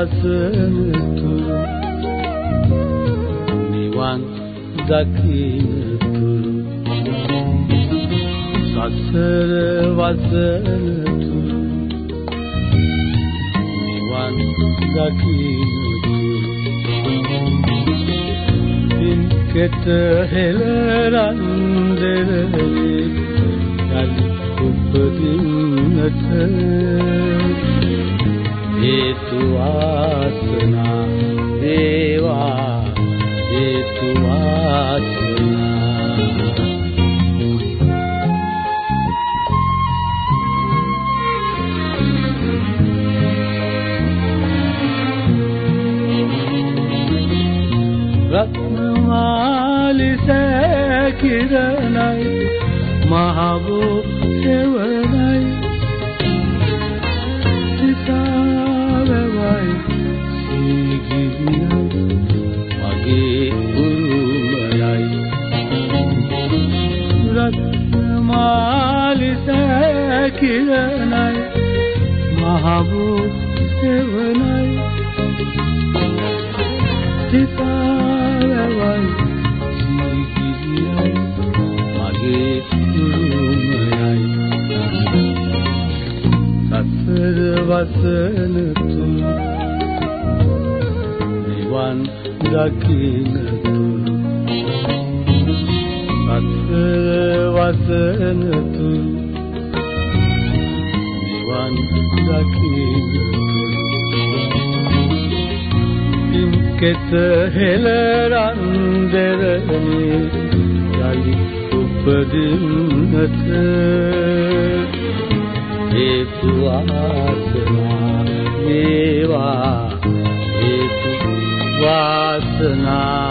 වසනතු. නිවන් දකින්නතු. සසර වසනතු. නිවන් දකින්නතු. පින්කෙත හෙලරන් දෙරේ යලි උපදින්නට හේතු වාසනා දේවා හේතු වාසනා රත්නමාලි සැකිරණයි මහබෝ සෙවණයි. සීගිරියයි මගේ උරුමයයි රත්නමාලි සැකිරණයි මහබෝ සෙවණයි. සිතාවවයි සීගිරියයි මගේ උරුමයයි සසර වසන තුන් නිවන් දකින්න තුන් සසර වසන තුන් නිවන් දකින්න. තුන් කෙත හෙලරන් දෙරණි යලි උපදින්නට. හේතු වාසනා වේවා හේතු වාසනා